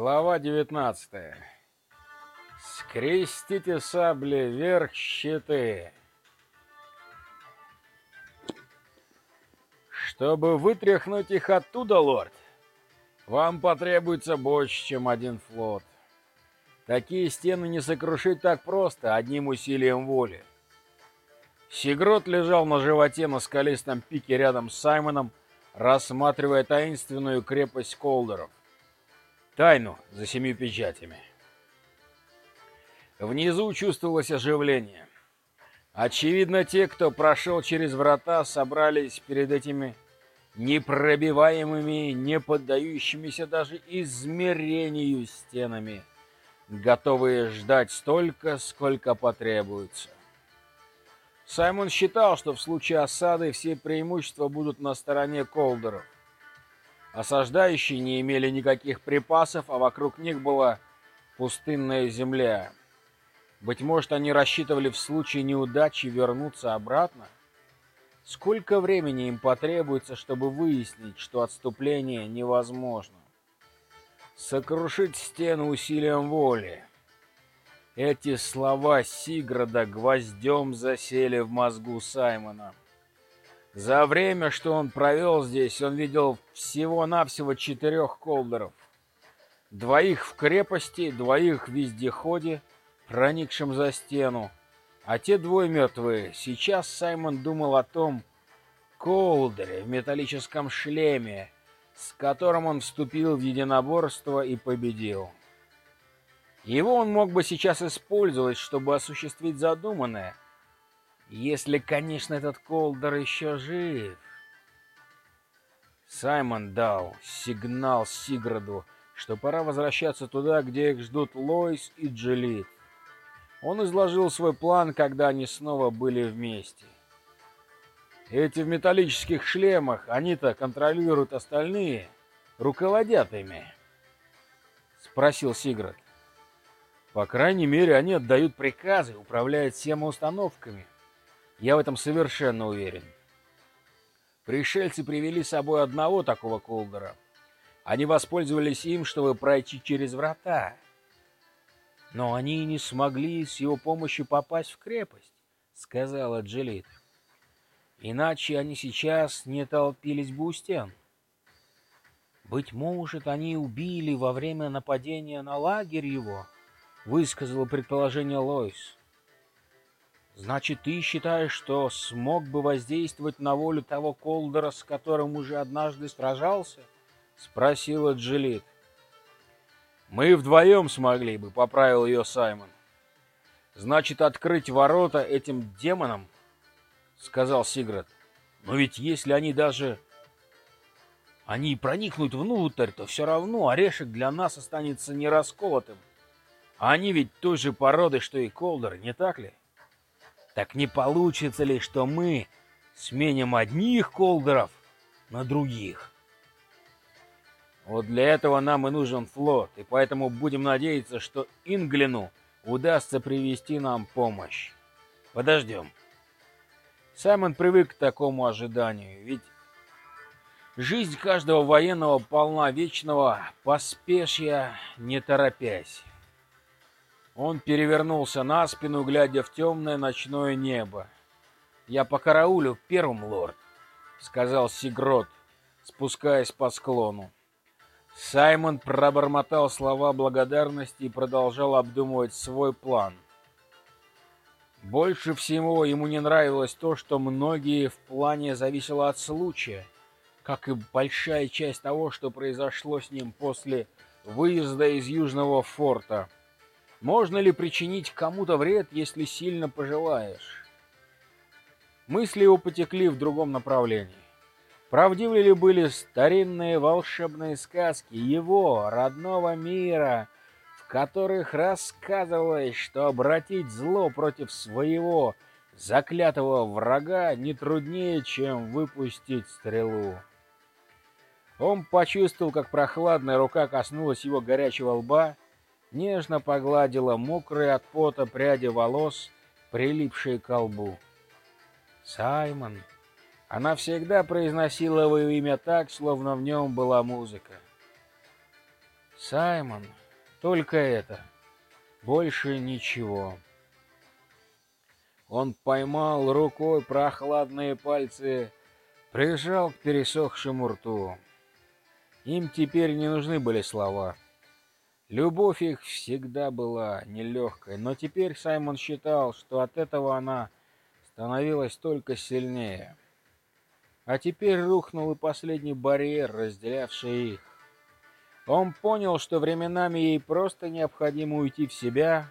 Глава 19. Скрестите сабли вверх щиты. Чтобы вытряхнуть их оттуда, лорд, вам потребуется больше, чем один флот. Такие стены не сокрушить так просто, одним усилием воли. Сигрот лежал на животе на скалистом пике рядом с Саймоном, рассматривая таинственную крепость Колдеров. Тайну за семью печатями. Внизу чувствовалось оживление. Очевидно, те, кто прошел через врата, собрались перед этими непробиваемыми, не поддающимися даже измерению стенами, готовые ждать столько, сколько потребуется. Саймон считал, что в случае осады все преимущества будут на стороне Колдеров. Осаждающие не имели никаких припасов, а вокруг них была пустынная земля. Быть может, они рассчитывали в случае неудачи вернуться обратно? Сколько времени им потребуется, чтобы выяснить, что отступление невозможно? Сокрушить стену усилием воли. Эти слова Сиграда гвоздем засели в мозгу Саймона. За время, что он провел здесь, он видел всего-навсего четырех колдеров. Двоих в крепости, двоих в вездеходе, проникшем за стену, а те двое мертвые. Сейчас Саймон думал о том колдере в металлическом шлеме, с которым он вступил в единоборство и победил. Его он мог бы сейчас использовать, чтобы осуществить задуманное — если, конечно, этот Колдер еще жив. Саймон дал сигнал Сиграду, что пора возвращаться туда, где их ждут Лойс и Джилит. Он изложил свой план, когда они снова были вместе. Эти в металлических шлемах, они-то контролируют остальные, руководят ими. Спросил Сиград. По крайней мере, они отдают приказы, управляют всеми установками. Я в этом совершенно уверен. Пришельцы привели с собой одного такого колдера. Они воспользовались им, чтобы пройти через врата. Но они не смогли с его помощью попасть в крепость, сказала Джилит. Иначе они сейчас не толпились бы у стен. Быть может, они убили во время нападения на лагерь его, высказала предположение Лойс. Значит, ты считаешь, что смог бы воздействовать на волю того Колдера, с которым уже однажды сражался? Спросила Джилит. Мы вдвоем смогли бы, поправил ее Саймон. Значит, открыть ворота этим демонам? Сказал Сиград. Но ведь если они даже... Они проникнут внутрь, то все равно орешек для нас останется не расколотым. А они ведь той же породы, что и Колдер, не так ли? Так не получится ли, что мы сменим одних колдеров на других? Вот для этого нам и нужен флот, и поэтому будем надеяться, что Инглину удастся привести нам помощь. Подождем. Саймон привык к такому ожиданию, ведь жизнь каждого военного полна вечного поспешья, не торопясь. Он перевернулся на спину, глядя в темное ночное небо. «Я по караулю первым, лорд», — сказал Сигрот, спускаясь по склону. Саймон пробормотал слова благодарности и продолжал обдумывать свой план. Больше всего ему не нравилось то, что многие в плане зависело от случая, как и большая часть того, что произошло с ним после выезда из Южного форта. Можно ли причинить кому-то вред, если сильно пожелаешь? Мысли его потекли в другом направлении. Правдивы ли были старинные волшебные сказки его родного мира, в которых рассказывалось, что обратить зло против своего заклятого врага не труднее, чем выпустить стрелу? Он почувствовал, как прохладная рука коснулась его горячего лба, нежно погладила мокрые от пота пряди волос, прилипшие к лбу. «Саймон!» Она всегда произносила его имя так, словно в нем была музыка. Саймон, только это. Больше ничего. Он поймал рукой прохладные пальцы, прижал к пересохшему рту. Им теперь не нужны были слова. Любовь их всегда была нелегкой, но теперь Саймон считал, что от этого она становилась только сильнее. А теперь рухнул и последний барьер, разделявший их. Он понял, что временами ей просто необходимо уйти в себя,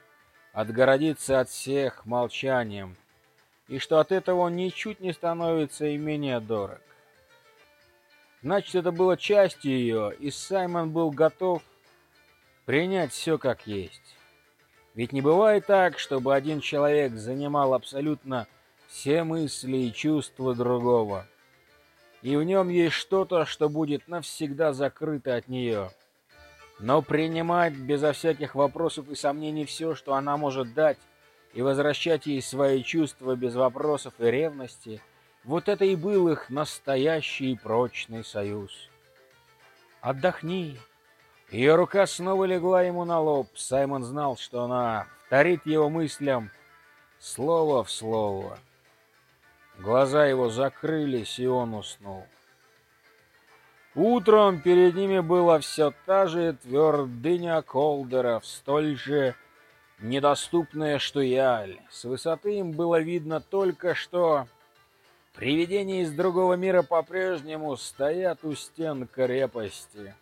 отгородиться от всех молчанием, и что от этого он ничуть не становится и менее дорог. Значит, это было частью ее, и Саймон был готов принять все как есть. Ведь не бывает так, чтобы один человек занимал абсолютно все мысли и чувства другого, и в нем есть что-то, что будет навсегда закрыто от нее. Но принимать безо всяких вопросов и сомнений все, что она может дать, и возвращать ей свои чувства без вопросов и ревности, вот это и был их настоящий прочный союз. «Отдохни!» Ее рука снова легла ему на лоб. Саймон знал, что она вторит его мыслям слово в слово. Глаза его закрылись, и он уснул. Утром перед ними была все та же твердыня Колдеров, столь же недоступная, что Яль. С высоты им было видно только, что привидения из другого мира по-прежнему стоят у стен крепости.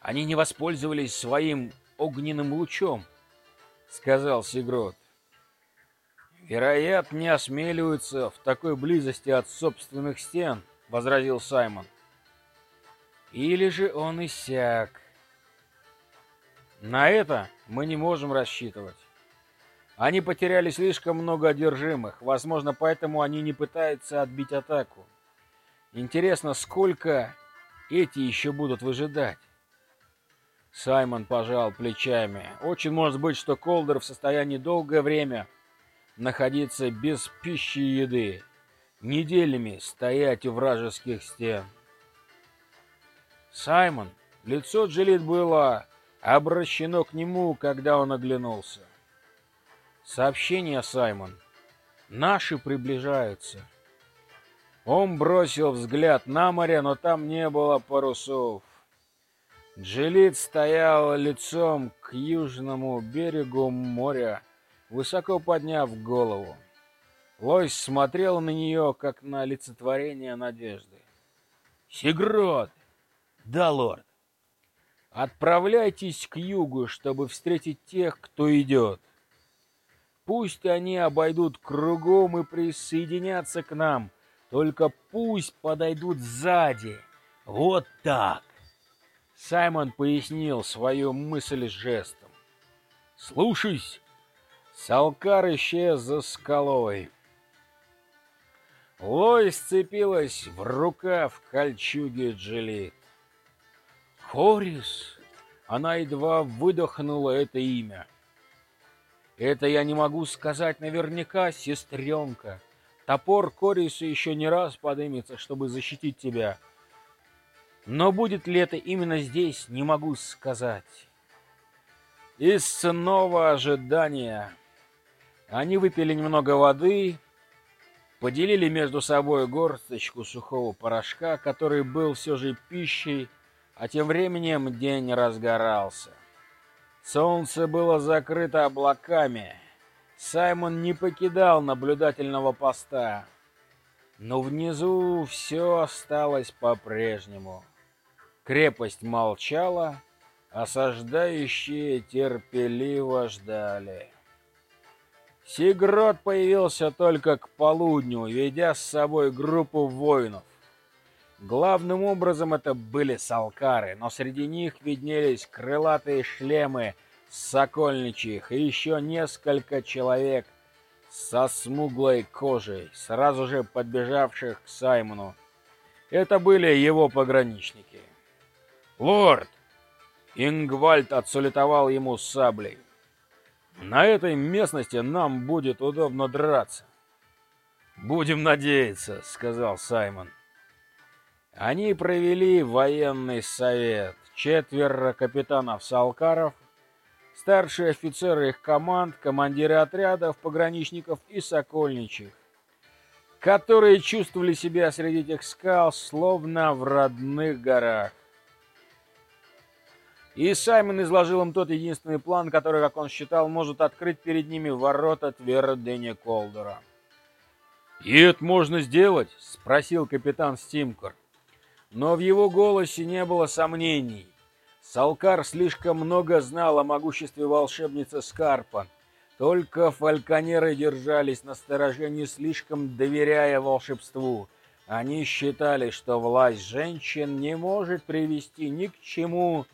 Они не воспользовались своим огненным лучом, сказал Сигрот. Вероятно, не осмеливаются в такой близости от собственных стен, возразил Саймон. Или же он иссяк. На это мы не можем рассчитывать. Они потеряли слишком много одержимых, возможно, поэтому они не пытаются отбить атаку. Интересно, сколько эти еще будут выжидать? Саймон пожал плечами. Очень может быть, что Колдер в состоянии долгое время находиться без пищи и еды, неделями стоять у вражеских стен. Саймон, лицо Джилит было обращено к нему, когда он оглянулся. Сообщение, Саймон. Наши приближаются. Он бросил взгляд на море, но там не было парусов. Джилит стоял лицом к южному берегу моря, высоко подняв голову. Лось смотрел на нее, как на олицетворение надежды. «Сигрот!» Да, лорд. Отправляйтесь к югу, чтобы встретить тех, кто идет. Пусть они обойдут кругом и присоединятся к нам, только пусть подойдут сзади. Вот так. Саймон пояснил свою мысль жестом. «Слушайся!» Салкар исчез за скалой. Лой сцепилась в рукав кольчуги Джилит. Хорис. Она едва выдохнула это имя. Это я не могу сказать наверняка, сестренка. Топор Кориса еще не раз подымется, чтобы защитить тебя. Но будет ли это именно здесь, не могу сказать. Из снова ожидания. Они выпили немного воды, поделили между собой горсточку сухого порошка, который был все же пищей, а тем временем день разгорался. Солнце было закрыто облаками. Саймон не покидал наблюдательного поста. Но внизу все осталось по-прежнему. Крепость молчала, осаждающие терпеливо ждали. Сигрот появился только к полудню, ведя с собой группу воинов. Главным образом это были салкары, но среди них виднелись крылатые шлемы сокольничьих и еще несколько человек со смуглой кожей, сразу же подбежавших к Саймону. Это были его пограничники. «Лорд!» Ингвальд отсулетовал ему саблей. «На этой местности нам будет удобно драться». «Будем надеяться», — сказал Саймон. Они провели военный совет. четверо капитанов-салкаров, старшие офицеры их команд, командиры отрядов, пограничников и сокольничьих, которые чувствовали себя среди этих скал, словно в родных горах. И Саймон изложил им тот единственный план, который, как он считал, может открыть перед ними ворота твердыни Колдера. «И это можно сделать?» — спросил капитан Стимкор. Но в его голосе не было сомнений. Салкар слишком много знал о могуществе волшебницы Скарпа. Только фальконеры держались на не слишком доверяя волшебству. Они считали, что власть женщин не может привести ни к чему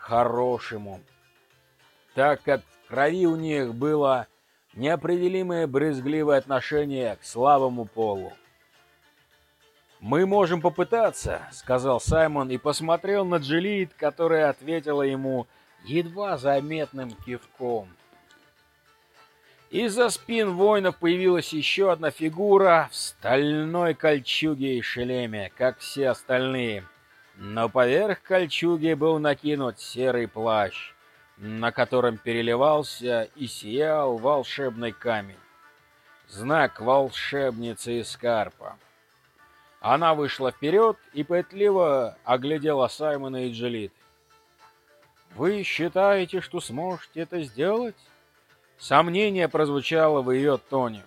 хорошему, так как в крови у них было неопределимое брезгливое отношение к слабому полу. «Мы можем попытаться», — сказал Саймон и посмотрел на Джилит, которая ответила ему едва заметным кивком. Из-за спин воинов появилась еще одна фигура в стальной кольчуге и шлеме, как все остальные. Но поверх кольчуги был накинут серый плащ, на котором переливался и сиял волшебный камень. Знак волшебницы Искарпа. Она вышла вперед и пытливо оглядела Саймона и Джилит. «Вы считаете, что сможете это сделать?» Сомнение прозвучало в ее тоне.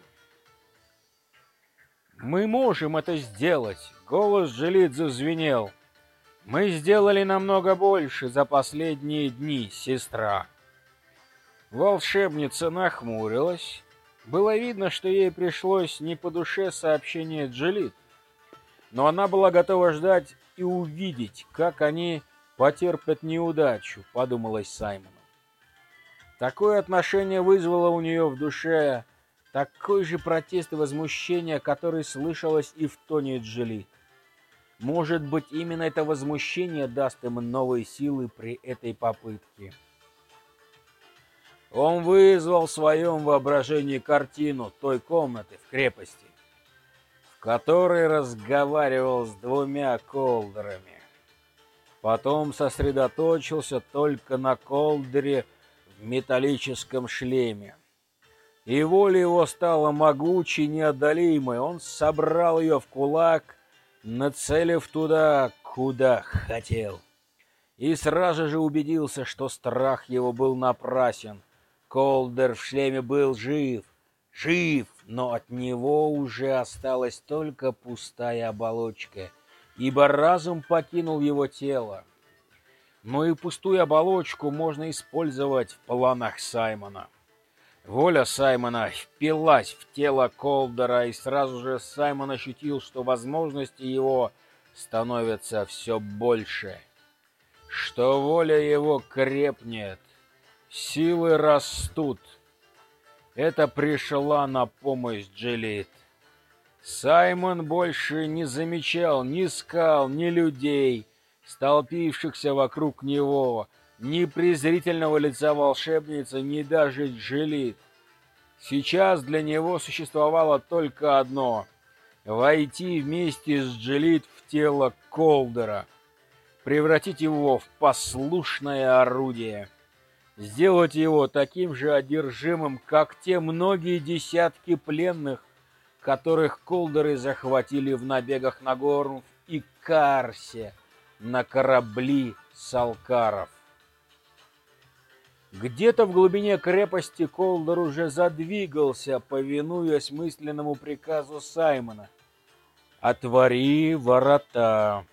«Мы можем это сделать!» Голос Джилит зазвенел. «Мы сделали намного больше за последние дни, сестра!» Волшебница нахмурилась. Было видно, что ей пришлось не по душе сообщение Джилит но она была готова ждать и увидеть, как они потерпят неудачу, подумалось Саймону. Такое отношение вызвало у нее в душе такой же протест и возмущение, который слышалось и в тоне Джоли. Может быть, именно это возмущение даст им новые силы при этой попытке. Он вызвал в своем воображении картину той комнаты в крепости, который разговаривал с двумя колдерами. Потом сосредоточился только на колдере в металлическом шлеме. И воля его стала могучей, неодолимой. Он собрал ее в кулак, нацелив туда, куда хотел. И сразу же убедился, что страх его был напрасен. Колдер в шлеме был жив, жив, но от него уже осталась только пустая оболочка, ибо разум покинул его тело. Но и пустую оболочку можно использовать в планах Саймона. Воля Саймона впилась в тело Колдера, и сразу же Саймон ощутил, что возможности его становятся все больше, что воля его крепнет, силы растут, это пришла на помощь Джилит. Саймон больше не замечал ни скал, ни людей, столпившихся вокруг него, ни презрительного лица волшебницы, ни даже Джилит. Сейчас для него существовало только одно — войти вместе с Джилит в тело Колдера, превратить его в послушное орудие сделать его таким же одержимым, как те многие десятки пленных, которых колдеры захватили в набегах на Горнов и Карсе на корабли Салкаров. Где-то в глубине крепости Колдер уже задвигался, повинуясь мысленному приказу Саймона. «Отвори ворота,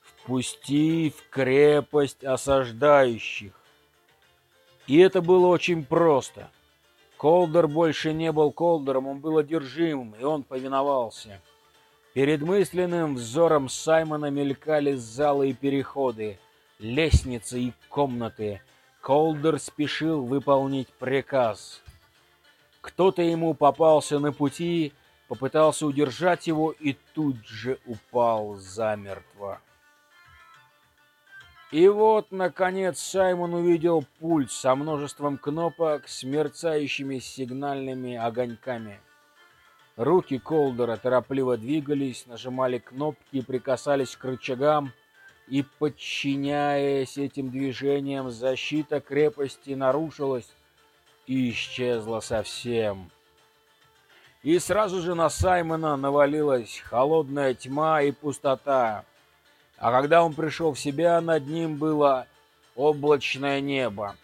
впусти в крепость осаждающих, и это было очень просто. Колдер больше не был Колдером, он был одержимым, и он повиновался. Перед мысленным взором Саймона мелькали залы и переходы, лестницы и комнаты. Колдер спешил выполнить приказ. Кто-то ему попался на пути, попытался удержать его и тут же упал замертво. И вот, наконец, Саймон увидел пульт со множеством кнопок с мерцающими сигнальными огоньками. Руки Колдера торопливо двигались, нажимали кнопки прикасались к рычагам, и, подчиняясь этим движениям, защита крепости нарушилась и исчезла совсем. И сразу же на Саймона навалилась холодная тьма и пустота. А когда он пришел в себя, над ним было облачное небо.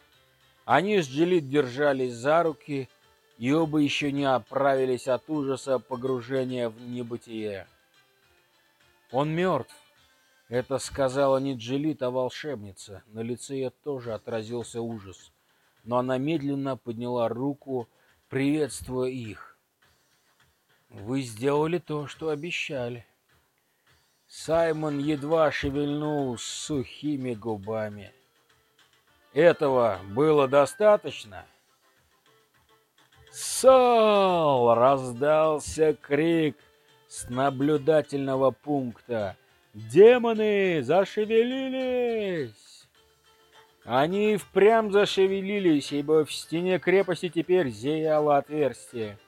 Они с Джилит держались за руки, и оба еще не оправились от ужаса погружения в небытие. «Он мертв!» — это сказала не Джилит, а волшебница. На лице ее тоже отразился ужас, но она медленно подняла руку, приветствуя их. «Вы сделали то, что обещали». Саймон едва шевельнул сухими губами. Этого было достаточно? «Сол!» — раздался крик с наблюдательного пункта. «Демоны зашевелились!» Они впрямь зашевелились, ибо в стене крепости теперь зияло отверстие.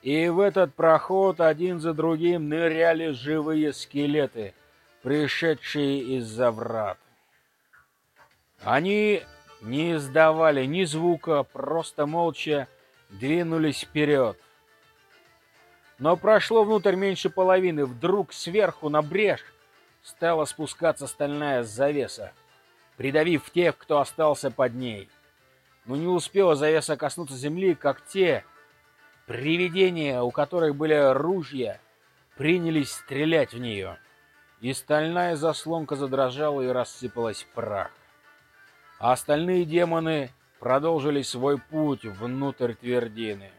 И в этот проход один за другим ныряли живые скелеты, пришедшие из-за врат. Они не издавали ни звука, просто молча двинулись вперед. Но прошло внутрь меньше половины, вдруг сверху на брешь стала спускаться стальная завеса, придавив тех, кто остался под ней. Но не успела завеса коснуться земли, как те привидения, у которых были ружья, принялись стрелять в нее. И стальная заслонка задрожала и рассыпалась в прах а остальные демоны продолжили свой путь внутрь твердины.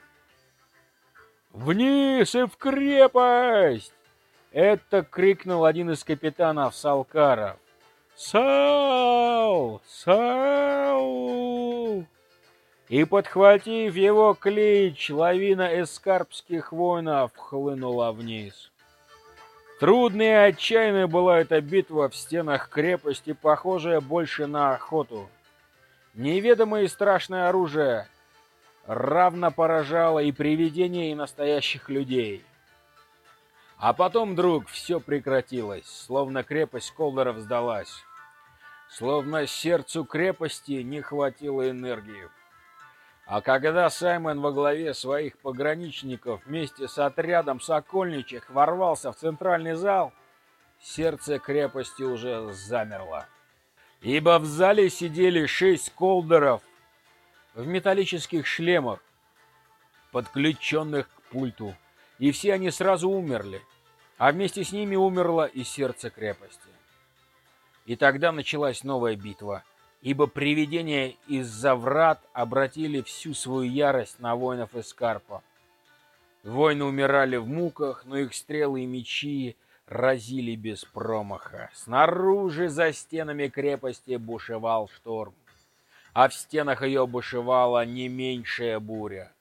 «Вниз и в крепость!» — это крикнул один из капитанов Салкаров. «Сау! Сау!» И, подхватив его клич, лавина эскарпских воинов хлынула вниз. Трудная и отчаянная была эта битва в стенах крепости, похожая больше на охоту. Неведомое и страшное оружие равно поражало и привидения, и настоящих людей. А потом, вдруг, все прекратилось, словно крепость Колдоров сдалась. Словно сердцу крепости не хватило энергии. А когда Саймон во главе своих пограничников вместе с отрядом сокольничьих ворвался в центральный зал, сердце крепости уже замерло. Ибо в зале сидели шесть колдеров в металлических шлемах, подключенных к пульту, и все они сразу умерли, а вместе с ними умерло и сердце крепости. И тогда началась новая битва — ибо привидения из-за врат обратили всю свою ярость на воинов Эскарпа. Воины умирали в муках, но их стрелы и мечи разили без промаха. Снаружи, за стенами крепости, бушевал шторм, а в стенах ее бушевала не меньшая буря.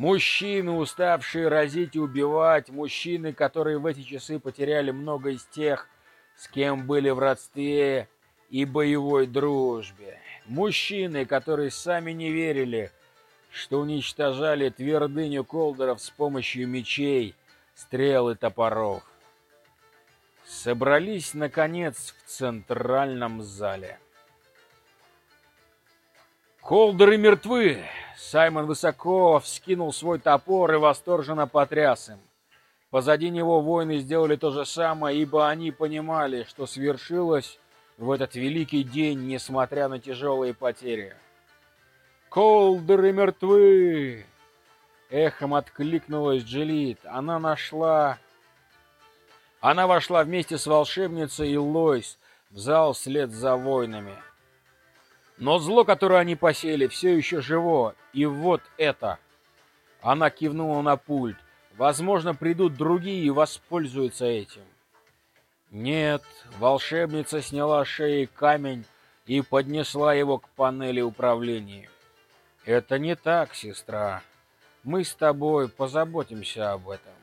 Мужчины, уставшие разить и убивать, мужчины, которые в эти часы потеряли много из тех, с кем были в родстве, и боевой дружбе. Мужчины, которые сами не верили, что уничтожали твердыню колдеров с помощью мечей, стрел и топоров. Собрались, наконец, в центральном зале. Колдеры мертвы! Саймон высоко вскинул свой топор и восторженно потряс им. Позади него воины сделали то же самое, ибо они понимали, что свершилось в этот великий день, несмотря на тяжелые потери. «Колдеры мертвы!» Эхом откликнулась Джилит. Она нашла... Она вошла вместе с волшебницей и Лойс в зал вслед за воинами. Но зло, которое они посеяли, все еще живо. И вот это. Она кивнула на пульт. Возможно, придут другие и воспользуются этим. Нет, волшебница сняла с шеи камень и поднесла его к панели управления. Это не так, сестра. Мы с тобой позаботимся об этом.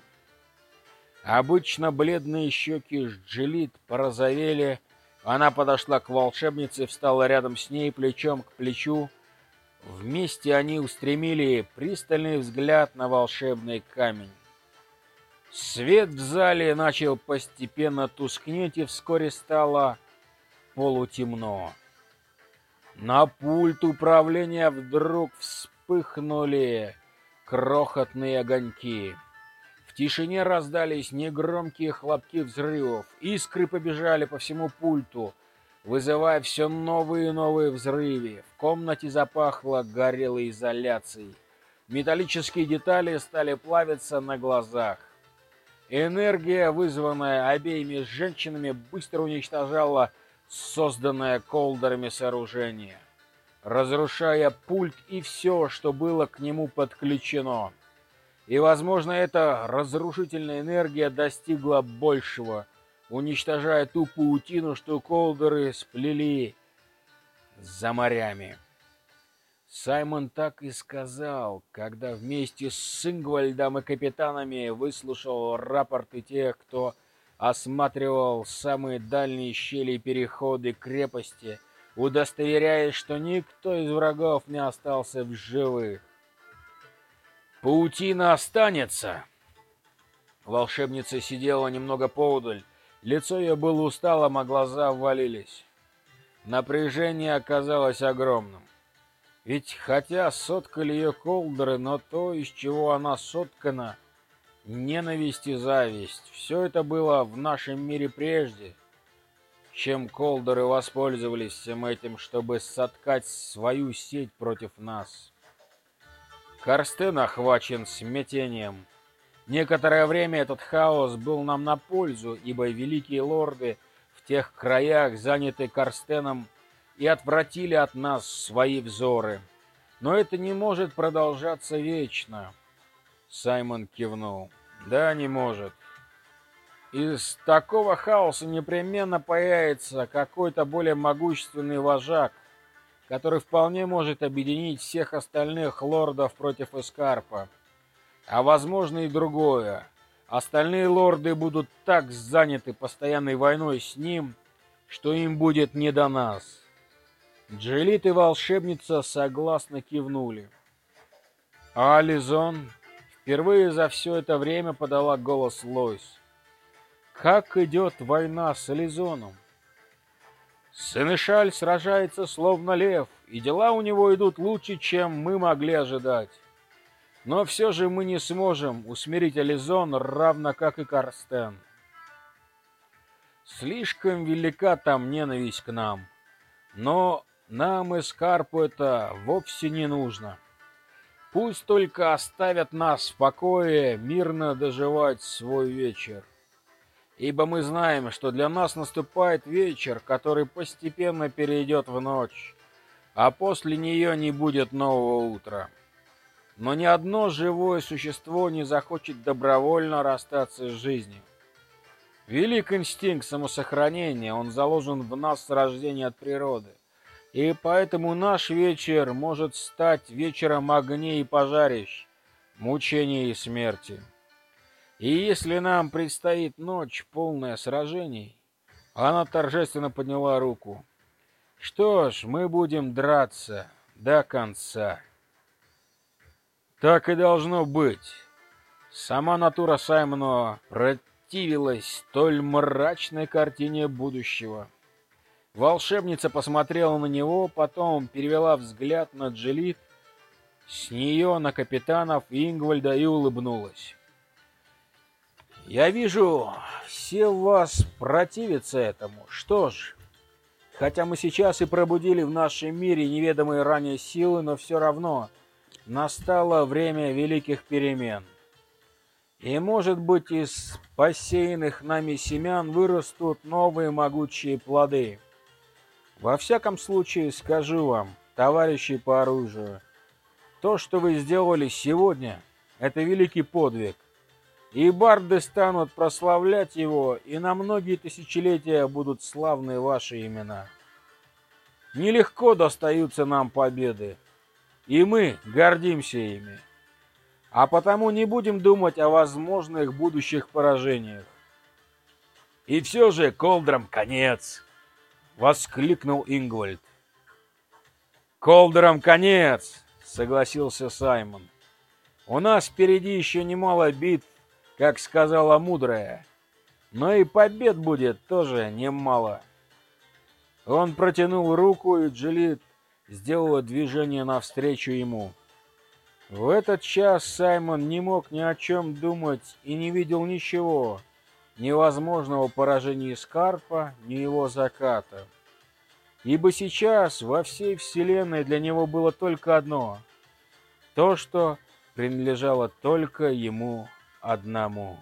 Обычно бледные щеки Джилит порозовели. Она подошла к волшебнице, встала рядом с ней плечом к плечу. Вместе они устремили пристальный взгляд на волшебный камень. Свет в зале начал постепенно тускнеть, и вскоре стало полутемно. На пульт управления вдруг вспыхнули крохотные огоньки. Тишине раздались негромкие хлопки взрывов. Искры побежали по всему пульту, вызывая все новые и новые взрывы. В комнате запахло горелой изоляцией. Металлические детали стали плавиться на глазах. Энергия, вызванная обеими женщинами, быстро уничтожала созданное колдерами сооружение, разрушая пульт и все, что было к нему подключено. И, возможно, эта разрушительная энергия достигла большего, уничтожая ту паутину, что колдеры сплели за морями. Саймон так и сказал, когда вместе с Ингвальдом и капитанами выслушал рапорты тех, кто осматривал самые дальние щели и переходы крепости, удостоверяясь, что никто из врагов не остался в живых. «Паутина останется!» Волшебница сидела немного поудаль, лицо ее было усталым, а глаза ввалились. Напряжение оказалось огромным. Ведь хотя соткали ее колдеры, но то, из чего она соткана — ненависть и зависть. Все это было в нашем мире прежде, чем колдеры воспользовались всем этим, чтобы соткать свою сеть против нас. Карстен охвачен смятением. Некоторое время этот хаос был нам на пользу, ибо великие лорды в тех краях, заняты Карстеном, и отвратили от нас свои взоры. Но это не может продолжаться вечно. Саймон кивнул. Да, не может. Из такого хаоса непременно появится какой-то более могущественный вожак, который вполне может объединить всех остальных лордов против Эскарпа. А возможно и другое. Остальные лорды будут так заняты постоянной войной с ним, что им будет не до нас. Джелит и волшебница согласно кивнули. А Ализон Впервые за все это время подала голос Лойс. Как идет война с Элизоном? Сенешаль сражается словно лев, и дела у него идут лучше, чем мы могли ожидать. Но все же мы не сможем усмирить Элизон, равно как и Карстен. Слишком велика там ненависть к нам. Но нам и Скарпу это вовсе не нужно. Пусть только оставят нас в покое мирно доживать свой вечер. Ибо мы знаем, что для нас наступает вечер, который постепенно перейдет в ночь, а после нее не будет нового утра. Но ни одно живое существо не захочет добровольно расстаться с жизнью. Велик инстинкт самосохранения, он заложен в нас с рождения от природы. И поэтому наш вечер может стать вечером огней и пожарищ, мучений и смерти. И если нам предстоит ночь, полная сражений, она торжественно подняла руку. Что ж, мы будем драться до конца. Так и должно быть. Сама натура Саймона противилась столь мрачной картине будущего. Волшебница посмотрела на него, потом перевела взгляд на Джелит, с нее на капитанов Ингвальда и улыбнулась. «Я вижу, все вас противятся этому. Что ж, хотя мы сейчас и пробудили в нашем мире неведомые ранее силы, но все равно настало время великих перемен. И, может быть, из посеянных нами семян вырастут новые могучие плоды». Во всяком случае, скажу вам, товарищи по оружию, то, что вы сделали сегодня, это великий подвиг. И барды станут прославлять его, и на многие тысячелетия будут славны ваши имена. Нелегко достаются нам победы, и мы гордимся ими. А потому не будем думать о возможных будущих поражениях. И все же Колдрам конец воскликнул Ингвальд. Колдерам конец, согласился Саймон. У нас впереди еще немало битв, как сказала мудрая, но и побед будет тоже немало. Он протянул руку, и Джилит сделала движение навстречу ему. В этот час Саймон не мог ни о чем думать и не видел ничего, ни возможного поражения Скарпа, ни его заката. Ибо сейчас во всей вселенной для него было только одно — то, что принадлежало только ему одному.